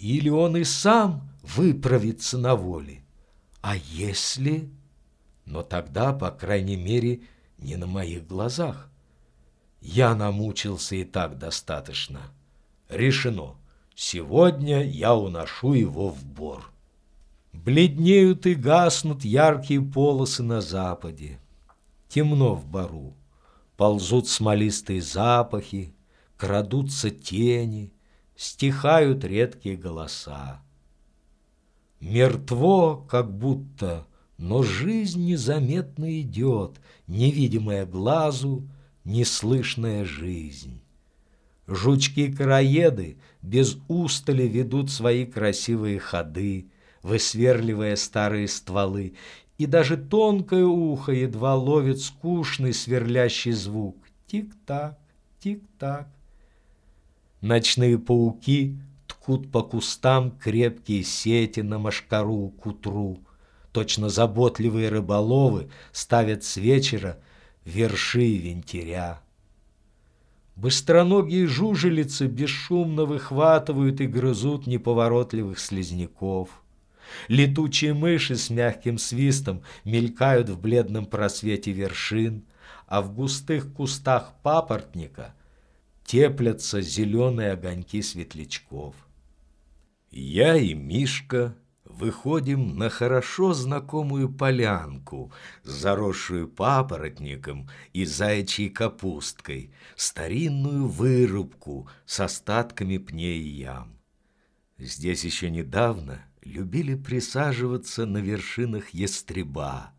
Или он и сам выправится на воле? А если... Но тогда, по крайней мере, не на моих глазах. Я намучился и так достаточно. Решено. Сегодня я уношу его в бор. Бледнеют и гаснут яркие полосы на западе. Темно в бару. Ползут смолистые запахи, крадутся тени, стихают редкие голоса. Мертво, как будто, но жизнь незаметно идет, невидимая глазу, неслышная жизнь. Жучки-караеды без устали ведут свои красивые ходы, высверливая старые стволы, и даже тонкое ухо едва ловит скучный сверлящий звук. Тик-так, тик-так. Ночные пауки ткут по кустам крепкие сети на машкару к утру. Точно заботливые рыболовы ставят с вечера верши винтеря. Быстроногие жужелицы бесшумно выхватывают и грызут неповоротливых слизняков. Летучие мыши с мягким свистом мелькают в бледном просвете вершин, а в густых кустах папоротника теплятся зеленые огоньки светлячков. Я и Мишка выходим на хорошо знакомую полянку, заросшую папоротником и заячьей капусткой, старинную вырубку с остатками пней и ям. Здесь еще недавно любили присаживаться на вершинах ястреба.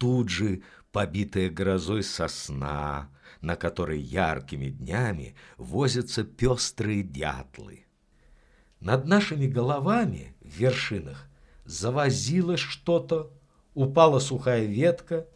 Тут же побитая грозой сосна, на которой яркими днями возятся пестрые дятлы. Над нашими головами в вершинах завозилось что-то, упала сухая ветка,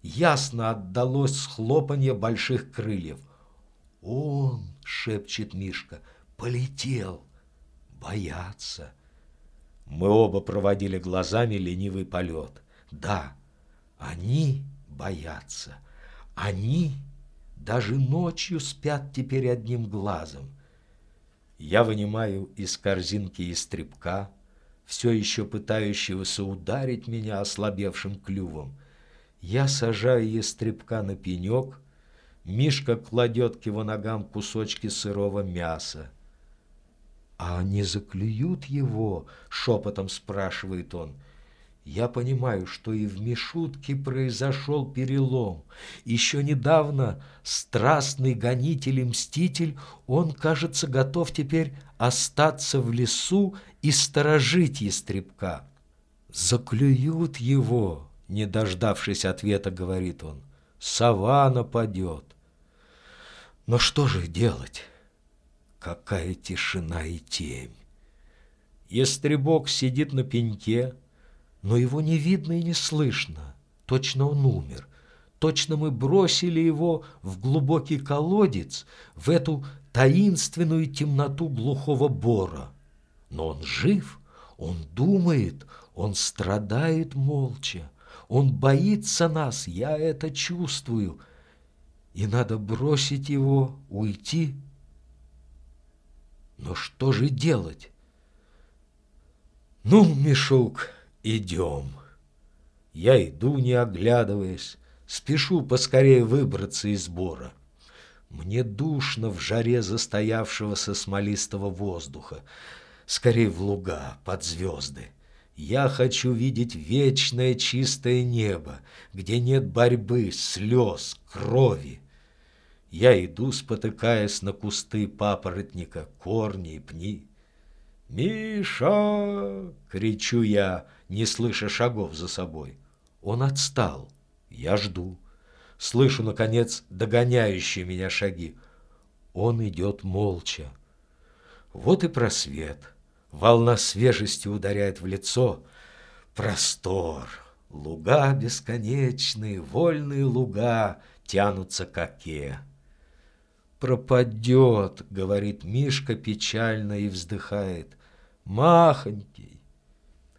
ясно отдалось схлопанье больших крыльев. «Он!» — шепчет Мишка. «Полетел! Боятся!» Мы оба проводили глазами ленивый полет. Да, они боятся. Они даже ночью спят теперь одним глазом. Я вынимаю из корзинки истребка, все еще пытающегося ударить меня ослабевшим клювом. Я сажаю ястребка на пенек, Мишка кладет к его ногам кусочки сырого мяса. «А не заклюют его?» — шепотом спрашивает он. Я понимаю, что и в Мишутке произошел перелом. Еще недавно страстный гонитель и мститель, он, кажется, готов теперь остаться в лесу и сторожить ястребка. «Заклюют его!» — не дождавшись ответа, говорит он. «Сова нападет!» Но что же делать? Какая тишина и темь! Ястребок сидит на пеньке, но его не видно и не слышно. Точно он умер. Точно мы бросили его в глубокий колодец, в эту таинственную темноту глухого бора. Но он жив, он думает, он страдает молча. Он боится нас, я это чувствую. И надо бросить его, уйти, но что же делать? Ну, Мишук, идем. Я иду, не оглядываясь, спешу поскорее выбраться из бора. Мне душно в жаре застоявшегося смолистого воздуха, скорее в луга, под звезды. Я хочу видеть вечное чистое небо, где нет борьбы, слез, крови. Я иду, спотыкаясь на кусты папоротника, корни и пни. «Миша!» — кричу я, не слыша шагов за собой. Он отстал. Я жду. Слышу, наконец, догоняющие меня шаги. Он идет молча. Вот и просвет. Волна свежести ударяет в лицо. Простор. Луга бесконечные, вольные луга тянутся к оке пропадет, говорит Мишка печально и вздыхает. Махонький.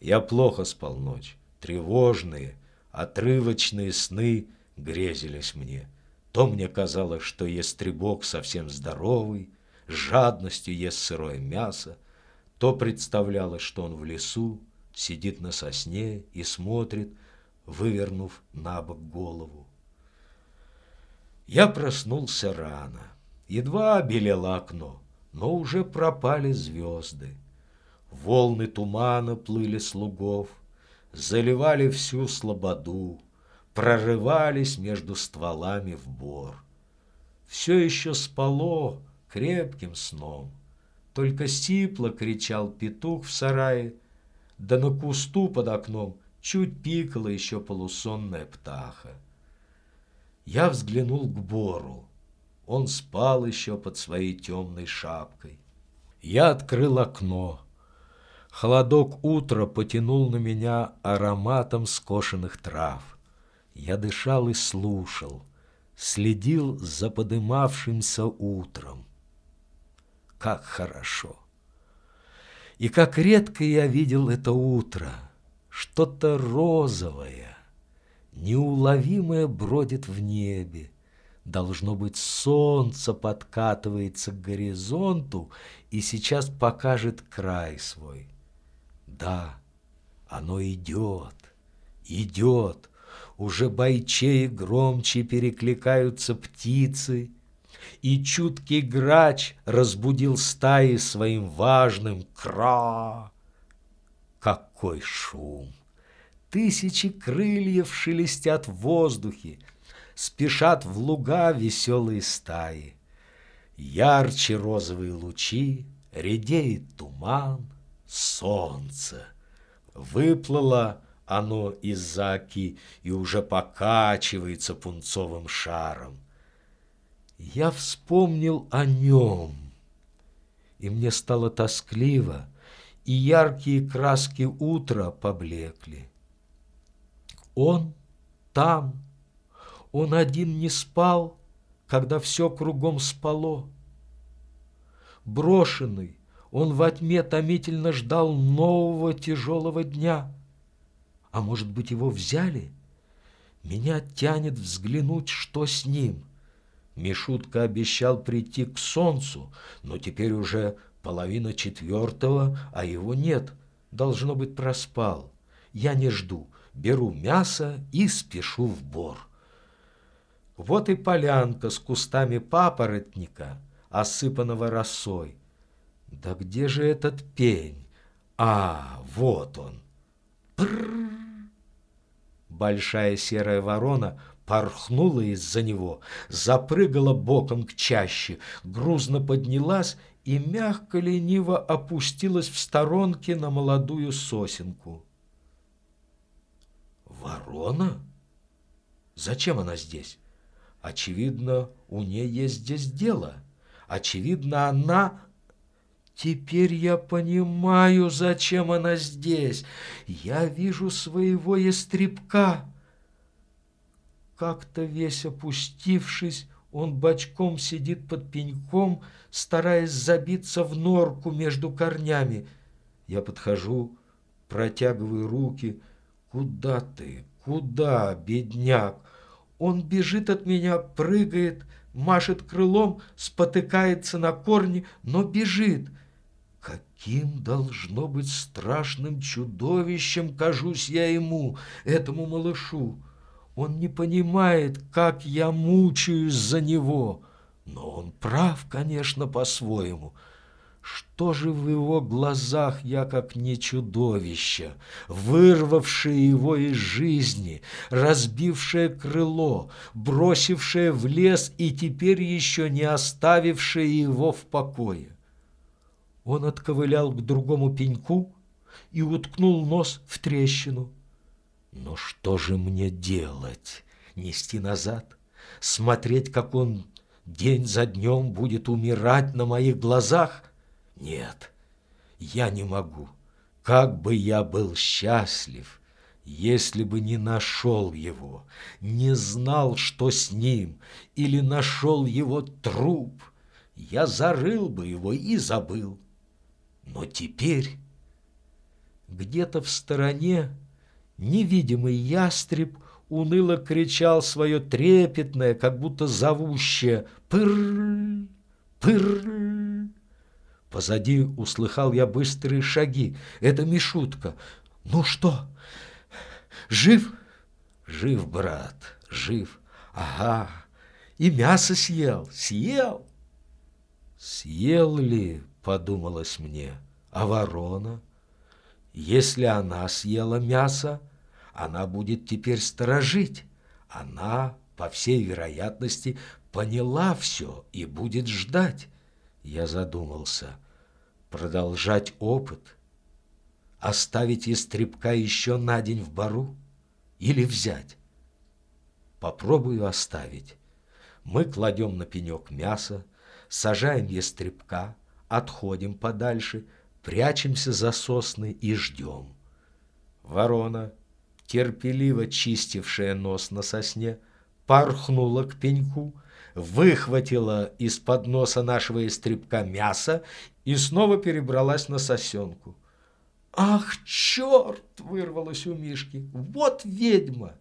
Я плохо спал ночь. Тревожные, отрывочные сны грезились мне. То мне казалось, что ястребок совсем здоровый, с жадностью ест сырое мясо, То представлялось, что он в лесу, сидит на сосне и смотрит, вывернув на бок голову. Я проснулся рано. Едва белело окно, но уже пропали звезды. Волны тумана плыли слугов, заливали всю слободу, прорывались между стволами в бор. Все еще спало крепким сном, только сипло кричал петух в сарае, да на кусту под окном чуть пикала еще полусонная птаха. Я взглянул к Бору. Он спал еще под своей темной шапкой. Я открыл окно. Холодок утра потянул на меня ароматом скошенных трав. Я дышал и слушал, следил за подымавшимся утром. Как хорошо! И как редко я видел это утро, что-то розовое, неуловимое бродит в небе. Должно быть, солнце подкатывается к горизонту и сейчас покажет край свой. Да, оно идет, идет, уже бойче и громче перекликаются птицы, и чуткий грач разбудил стаи своим важным кра. Какой шум! Тысячи крыльев шелестят в воздухе, спешат в луга веселые стаи. Ярче розовые лучи, редеет туман, солнце. Выплыло оно из-за оки и уже покачивается пунцовым шаром. Я вспомнил о нем, и мне стало тоскливо, и яркие краски утра поблекли. Он там, он один не спал, когда все кругом спало. Брошенный, он во тьме томительно ждал нового тяжелого дня. А может быть, его взяли? Меня тянет взглянуть, что с ним. Мишутка обещал прийти к солнцу, но теперь уже половина четвертого, а его нет. Должно быть, проспал. Я не жду, беру мясо и спешу в бор. Вот и полянка с кустами папоротника, осыпанного росой. Да где же этот пень? А, вот он. Прррр. Большая серая ворона порхнула из-за него, запрыгала боком к чаще, грузно поднялась и мягко-лениво опустилась в сторонке на молодую сосенку. Ворона? Зачем она здесь? Очевидно, у ней есть здесь дело. Очевидно, она Теперь я понимаю, зачем она здесь. Я вижу своего ястребка. Как-то весь опустившись, он бочком сидит под пеньком, стараясь забиться в норку между корнями. Я подхожу, протягиваю руки. «Куда ты? Куда, бедняк?» Он бежит от меня, прыгает, машет крылом, спотыкается на корне, но бежит — Каким должно быть страшным чудовищем, кажусь я ему, этому малышу. Он не понимает, как я мучаюсь за него. Но он прав, конечно, по-своему. Что же в его глазах я как не чудовище, вырвавшее его из жизни, разбившее крыло, бросившее в лес и теперь еще не оставившее его в покое? Он отковылял к другому пеньку и уткнул нос в трещину. Но что же мне делать? Нести назад? Смотреть, как он день за днем будет умирать на моих глазах? Нет, я не могу. Как бы я был счастлив, если бы не нашел его, не знал, что с ним, или нашел его труп, я зарыл бы его и забыл. Но теперь где-то в стороне невидимый ястреб уныло кричал свое трепетное, как будто зовущее «Пыр! Пыр! Позади услыхал я быстрые шаги. Это Мишутка. Ну что, жив? Жив, брат, жив. Ага, и мясо съел, съел. Съел ли, подумалось мне, а ворона? Если она съела мясо, она будет теперь сторожить. Она, по всей вероятности, поняла все и будет ждать. Я задумался. Продолжать опыт? Оставить истребка еще на день в бару? Или взять? Попробую оставить. Мы кладем на пенек мясо, сажаем ястребка, отходим подальше, прячемся за сосны и ждем. Ворона, терпеливо чистившая нос на сосне, порхнула к пеньку, выхватила из-под носа нашего истребка мясо и снова перебралась на сосенку. «Ах, черт!» — вырвалось у Мишки. «Вот ведьма!»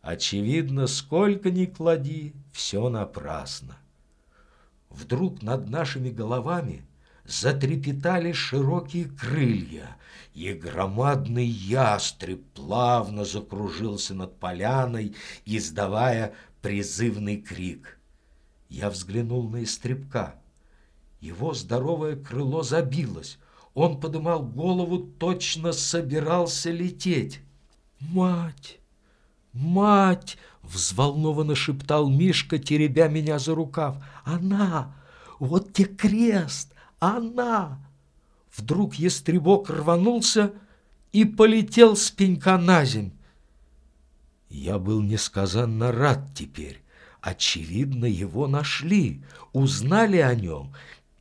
Очевидно, сколько ни клади, все напрасно. Вдруг над нашими головами затрепетали широкие крылья, и громадный ястреб плавно закружился над поляной, издавая призывный крик. Я взглянул на истребка. Его здоровое крыло забилось. Он подымал голову, точно собирался лететь. «Мать! Мать!» — взволнованно шептал Мишка, теребя меня за рукав. «Она! Вот те крест! Она!» Вдруг ястребок рванулся и полетел с пенька на земь. Я был несказанно рад теперь. Очевидно, его нашли, узнали о нем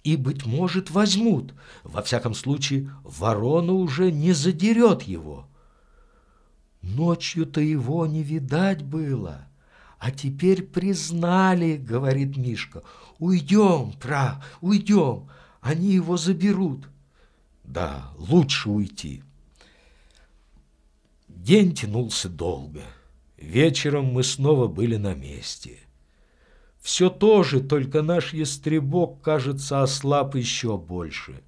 и, быть может, возьмут. Во всяком случае, ворона уже не задерет его. Ночью-то его не видать было, а теперь признали, говорит Мишка. Уйдем, пра, уйдем, они его заберут. Да, лучше уйти. День тянулся долго. Вечером мы снова были на месте. Все то же, только наш ястребок, кажется, ослаб еще больше.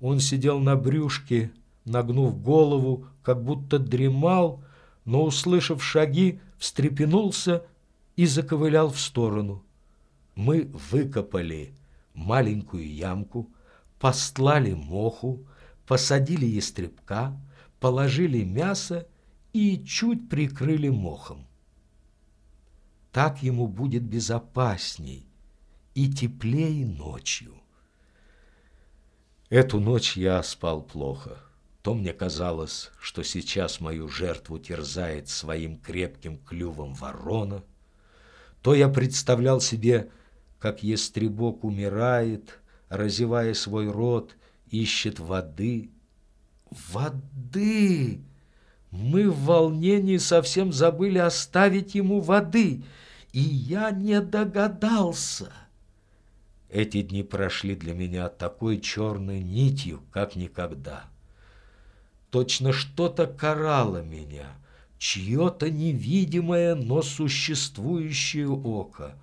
Он сидел на брюшке, нагнув голову, как будто дремал, но, услышав шаги, встрепенулся и заковылял в сторону. Мы выкопали маленькую ямку, постлали моху, посадили ястребка, положили мясо и чуть прикрыли мохом. Так ему будет безопасней и теплее ночью. Эту ночь я спал плохо. То мне казалось, что сейчас мою жертву терзает своим крепким клювом ворона, то я представлял себе, как ястребок умирает, разевая свой рот, ищет воды. Воды! Мы в волнении совсем забыли оставить ему воды, и я не догадался. Эти дни прошли для меня такой черной нитью, как никогда. Точно что-то карало меня, чье-то невидимое, но существующее око.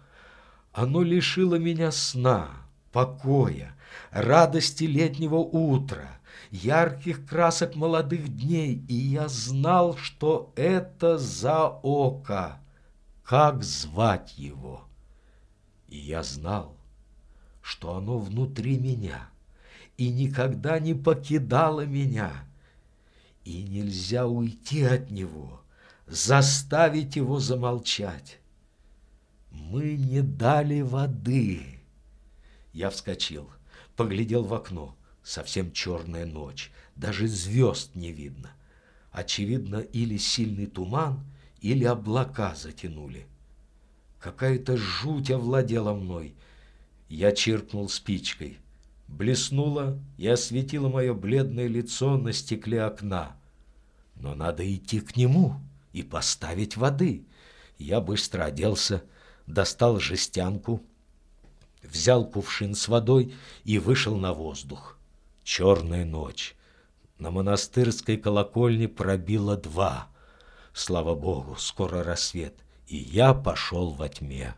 Оно лишило меня сна, покоя, радости летнего утра, ярких красок молодых дней, и я знал, что это за око, как звать его. И я знал, что оно внутри меня и никогда не покидало меня, и нельзя уйти от него, заставить его замолчать. Мы не дали воды. Я вскочил, поглядел в окно. Совсем черная ночь, даже звезд не видно. Очевидно, или сильный туман, или облака затянули. Какая-то жуть овладела мной. Я чиркнул спичкой. Блеснула и осветила мое бледное лицо на стекле окна. Но надо идти к нему и поставить воды. Я быстро оделся, достал жестянку, взял кувшин с водой и вышел на воздух. Черная ночь. На монастырской колокольне пробило два. Слава Богу, скоро рассвет, и я пошел во тьме.